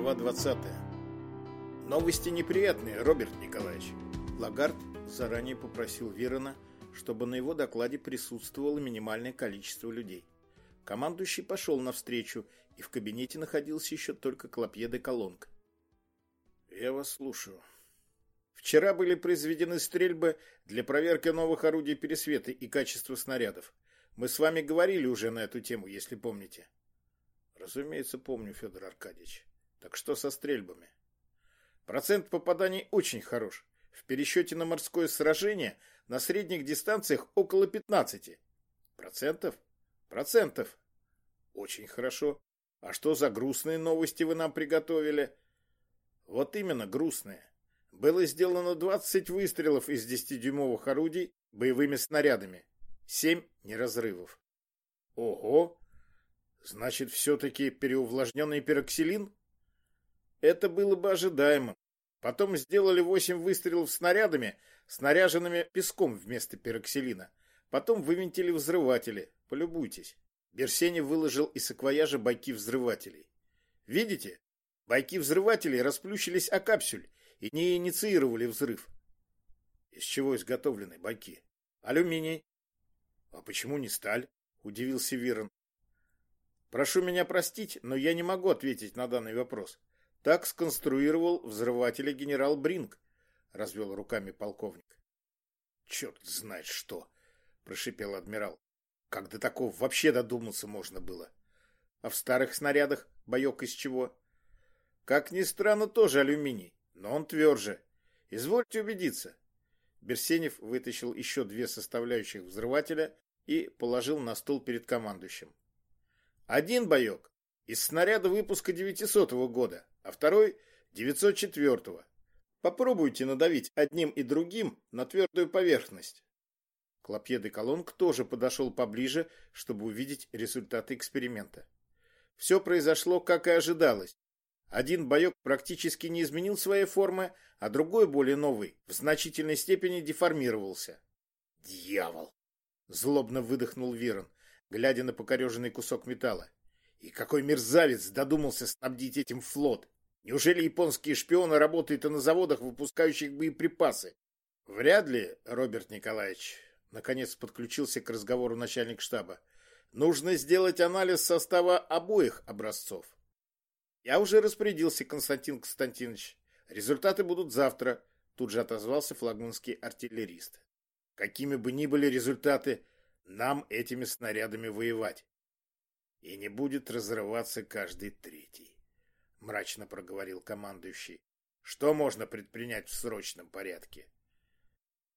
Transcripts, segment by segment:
Глава 20. Новости неприятные, Роберт Николаевич. Лагард заранее попросил Вирона, чтобы на его докладе присутствовало минимальное количество людей. Командующий пошел навстречу, и в кабинете находился еще только Клопье де Колонка. «Я вас слушаю», Вчера были произведены стрельбы для проверки новых орудий пересвета и качества снарядов. Мы с вами говорили уже на эту тему, если помните. Разумеется, помню, Федор Аркадьевич. Так что со стрельбами? Процент попаданий очень хорош. В пересчете на морское сражение на средних дистанциях около 15. Процентов? Процентов. Очень хорошо. А что за грустные новости вы нам приготовили? Вот именно грустные было сделано 20 выстрелов из 10-дюймовых орудий боевыми снарядами. 7 неразрывов. Ого! Значит, все-таки переувлажненный пероксилин? Это было бы ожидаемо. Потом сделали 8 выстрелов снарядами, снаряженными песком вместо пероксилина. Потом вывинтили взрыватели. Полюбуйтесь. Берсенев выложил из саквояжа байки взрывателей. Видите? Байки взрывателей расплющились о капсюль и не инициировали взрыв. Из чего изготовлены байки? Алюминий. А почему не сталь? Удивился Вирон. Прошу меня простить, но я не могу ответить на данный вопрос. Так сконструировал взрывателя генерал Бринг, развел руками полковник. Черт знает что, прошипел адмирал. Как до такого вообще додуматься можно было? А в старых снарядах боек из чего? Как ни странно, тоже алюминий но он тверже. Извольте убедиться. Берсенев вытащил еще две составляющих взрывателя и положил на стол перед командующим. Один боек из снаряда выпуска 900 года, а второй 904 -го. Попробуйте надавить одним и другим на твердую поверхность. Клопье де Колонг тоже подошел поближе, чтобы увидеть результаты эксперимента. Все произошло, как и ожидалось. Один боек практически не изменил своей формы, а другой, более новый, в значительной степени деформировался. «Дьявол!» — злобно выдохнул Вирон, глядя на покореженный кусок металла. «И какой мерзавец додумался снабдить этим флот! Неужели японские шпионы работают и на заводах, выпускающих боеприпасы?» «Вряд ли, Роберт Николаевич», — наконец подключился к разговору начальник штаба. «Нужно сделать анализ состава обоих образцов. Я уже распорядился, Константин Константинович. Результаты будут завтра, тут же отозвался флагманский артиллерист. Какими бы ни были результаты, нам этими снарядами воевать. И не будет разрываться каждый третий, мрачно проговорил командующий. Что можно предпринять в срочном порядке?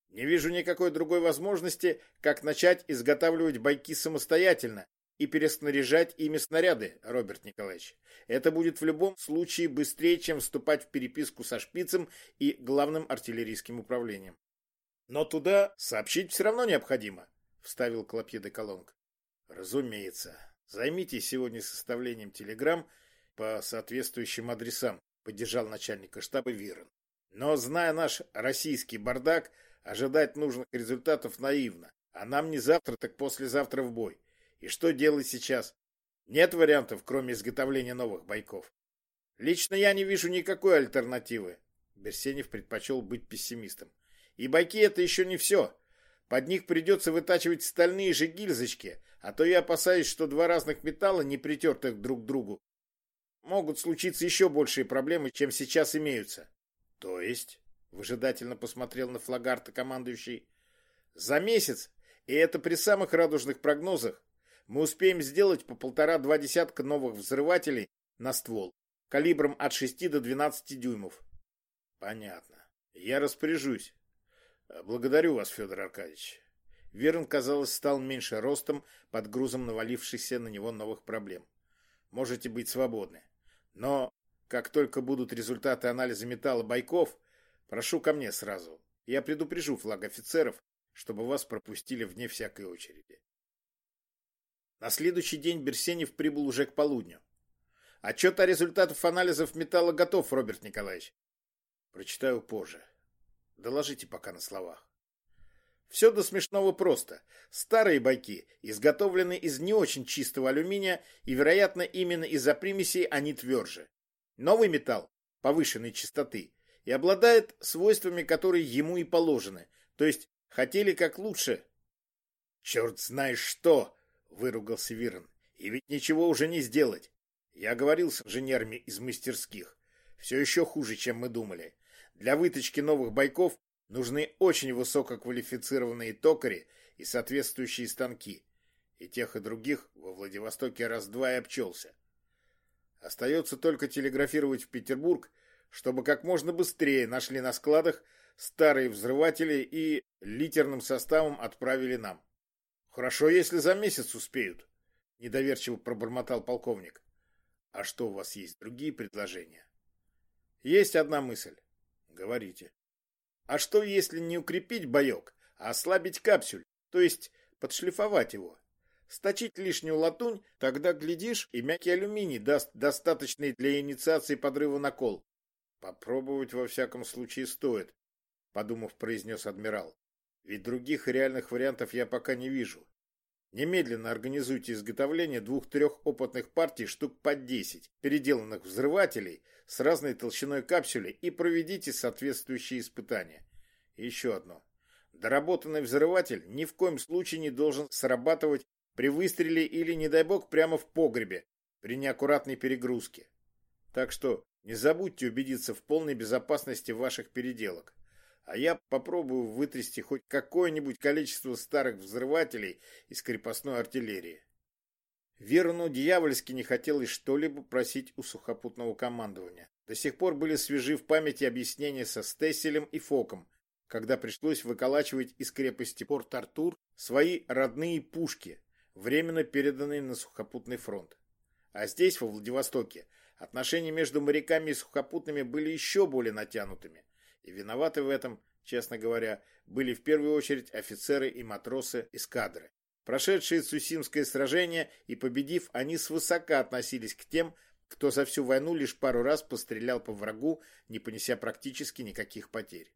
Не вижу никакой другой возможности, как начать изготавливать бойки самостоятельно и переснаряжать ими снаряды, Роберт Николаевич. Это будет в любом случае быстрее, чем вступать в переписку со шпицем и главным артиллерийским управлением. Но туда сообщить все равно необходимо, вставил Клопье де Колонг. Разумеется. Займитесь сегодня составлением телеграмм по соответствующим адресам, поддержал начальника штаба Вирон. Но, зная наш российский бардак, ожидать нужных результатов наивно. А нам не завтра, так послезавтра в бой. И что делать сейчас? Нет вариантов, кроме изготовления новых бойков. Лично я не вижу никакой альтернативы. Берсенев предпочел быть пессимистом. И бойки это еще не все. Под них придется вытачивать стальные же гильзочки, а то я опасаюсь, что два разных металла, не притертых друг к другу, могут случиться еще большие проблемы, чем сейчас имеются. То есть, выжидательно посмотрел на флагарта командующий, за месяц, и это при самых радужных прогнозах, мы успеем сделать по полтора-два десятка новых взрывателей на ствол, калибром от 6 до 12 дюймов. Понятно. Я распоряжусь. Благодарю вас, Федор Аркадьевич. Верн, казалось, стал меньше ростом под грузом навалившихся на него новых проблем. Можете быть свободны. Но как только будут результаты анализа металла бойков, прошу ко мне сразу. Я предупрежу флаг офицеров, чтобы вас пропустили вне всякой очереди. На следующий день Берсенев прибыл уже к полудню. Отчет о результатах анализов металла готов, Роберт Николаевич. Прочитаю позже. Доложите пока на словах. Все до смешного просто. Старые байки изготовлены из не очень чистого алюминия, и, вероятно, именно из-за примесей они тверже. Новый металл повышенной частоты и обладает свойствами, которые ему и положены, то есть хотели как лучше. «Черт знаешь что!» — выругался Вирон. «И ведь ничего уже не сделать. Я говорил с инженерами из мастерских. Все еще хуже, чем мы думали. Для выточки новых бойков нужны очень высококвалифицированные токари и соответствующие станки. И тех, и других во Владивостоке раз-два и обчелся. Остается только телеграфировать в Петербург, чтобы как можно быстрее нашли на складах старые взрыватели и литерным составом отправили нам. Хорошо, если за месяц успеют, недоверчиво пробормотал полковник. А что у вас есть другие предложения? Есть одна мысль. Говорите. А что, если не укрепить боек, а ослабить капсюль, то есть подшлифовать его? Сточить лишнюю латунь, тогда, глядишь, и мягкий алюминий даст достаточный для инициации подрыва накол. Попробовать во всяком случае стоит, подумав, произнес адмирал. Ведь других реальных вариантов я пока не вижу. Немедленно организуйте изготовление двух-трех опытных партий штук по 10 переделанных взрывателей с разной толщиной капсули и проведите соответствующие испытания. Еще одно. Доработанный взрыватель ни в коем случае не должен срабатывать при выстреле или, не дай бог, прямо в погребе при неаккуратной перегрузке. Так что не забудьте убедиться в полной безопасности ваших переделок а я попробую вытрясти хоть какое-нибудь количество старых взрывателей из крепостной артиллерии. Верну дьявольски не хотелось что-либо просить у сухопутного командования. До сих пор были свежи в памяти объяснения со Стесселем и Фоком, когда пришлось выколачивать из крепости Порт-Артур свои родные пушки, временно переданные на сухопутный фронт. А здесь, во Владивостоке, отношения между моряками и сухопутными были еще более натянутыми – и виноваты в этом, честно говоря, были в первую очередь офицеры и матросы эскадры. Прошедшие Цусимское сражение и победив, они свысока относились к тем, кто за всю войну лишь пару раз пострелял по врагу, не понеся практически никаких потерь.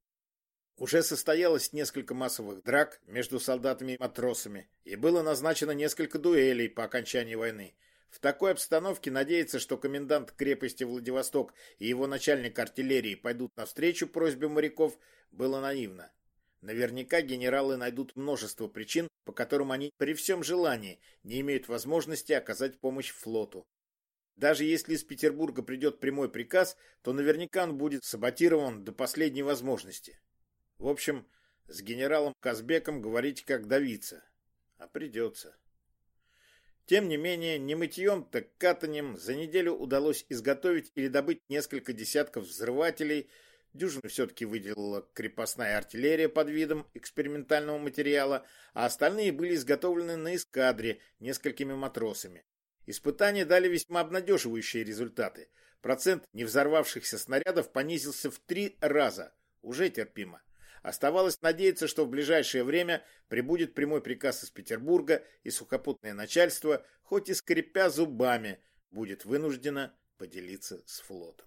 Уже состоялось несколько массовых драк между солдатами и матросами, и было назначено несколько дуэлей по окончании войны, в такой обстановке надеяться, что комендант крепости Владивосток и его начальник артиллерии пойдут навстречу просьбе моряков, было наивно. Наверняка генералы найдут множество причин, по которым они при всем желании не имеют возможности оказать помощь флоту. Даже если из Петербурга придет прямой приказ, то наверняка он будет саботирован до последней возможности. В общем, с генералом Казбеком говорить как давиться. А придется. Тем не менее, не мытьем, так катанием за неделю удалось изготовить или добыть несколько десятков взрывателей. Дюжину все-таки выделила крепостная артиллерия под видом экспериментального материала, а остальные были изготовлены на эскадре несколькими матросами. Испытания дали весьма обнадеживающие результаты. Процент невзорвавшихся снарядов понизился в три раза. Уже терпимо. Оставалось надеяться, что в ближайшее время прибудет прямой приказ из Петербурга, и сухопутное начальство, хоть и скрипя зубами, будет вынуждено поделиться с флотом.